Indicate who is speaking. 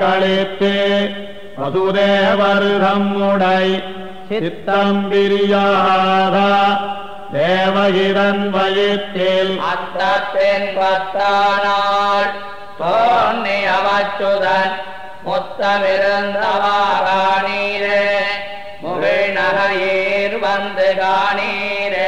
Speaker 1: கழித்து வசுதேவர் தம்முடை சித்தம் பிரியாத தேவகிரன் வயிற்றில்
Speaker 2: அத்தத்தின் பத்தானால் தோன்றி அவச்சுதன் முத்தமிருந்தவாகாணீரே முகிழ்நகையீர் வந்து காணீரே.